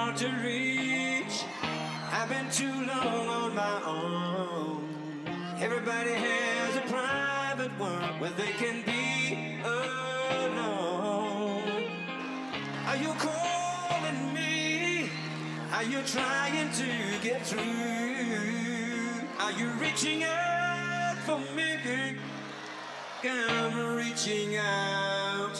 hard to reach. I've been too long on my own. Everybody has a private world where they can be alone. Are you calling me? Are you trying to get through? Are you reaching out for me? I'm reaching out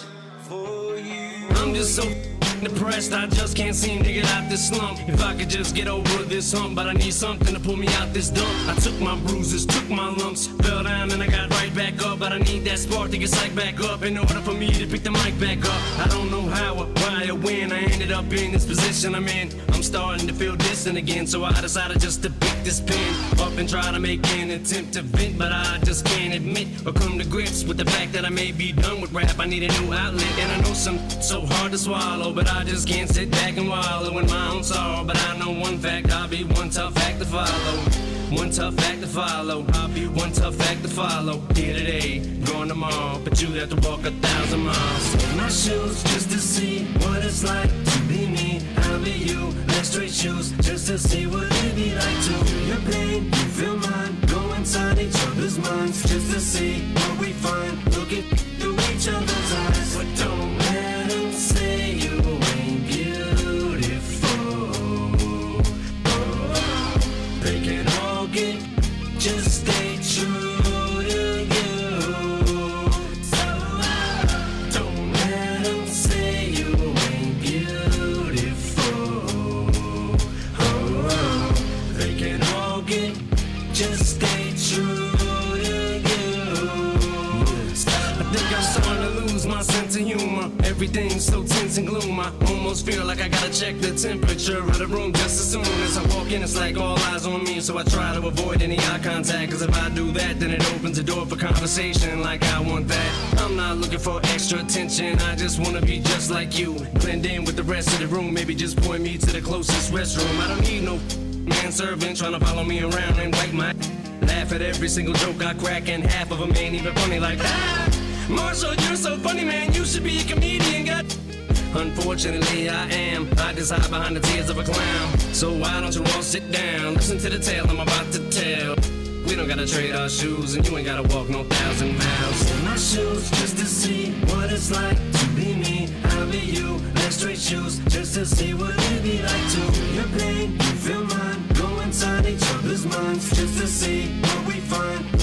for you. I'm just so depressed, I just can't seem to get out this slump. If I could just get over this hump, but I need something to pull me out this dump. I took my bruises, took my lumps, fell down and I got right back up. But I need that spark to get psyched back up in order for me to pick the mic back up. I don't know how or why or when I ended up in this position I'm in. I'm starting to feel distant again, so I decided just to pick this pen up and try to make an attempt to vent, but I just can't admit or come to grips with the fact that I may be done with rap. I need a new outlet, and I know some so hard to swallow, but I just can't sit back and wallow in my own sorrow. But I know one fact, I'll be one tough act to follow. One tough act to follow. I'll be one tough act to follow. Here today, gone tomorrow, but you'd have to walk a thousand miles. In my shoes just to see what it's like to be me. I'll be you. Let's straight shoes just to see what it'd be like to feel your pain. Feel mine. Go inside each other's minds just to see what we find. Look at of humor. Everything's so tense and gloom. I almost feel like I gotta check the temperature of the room just as soon as I walk in. It's like all eyes on me, so I try to avoid any eye contact. Cause if I do that, then it opens the door for conversation like I want that. I'm not looking for extra attention, I just wanna be just like you. Blend in with the rest of the room, maybe just point me to the closest restroom. I don't need no man servant trying to follow me around and wipe my laugh at every single joke I crack, and half of them ain't even funny like that. Marshall, you're so funny, man. Be a comedian. Unfortunately, I am. I just hide behind the tears of a clown. So why don't you all sit down? Listen to the tale I'm about to tell. We don't gotta trade our shoes, and you ain't gotta walk no thousand miles. In my shoes, just to see what it's like to be me. I'll be you. Let's straight shoes, just to see what it'd be like to your pain. You feel mine. Go inside each other's minds, just to see what we find.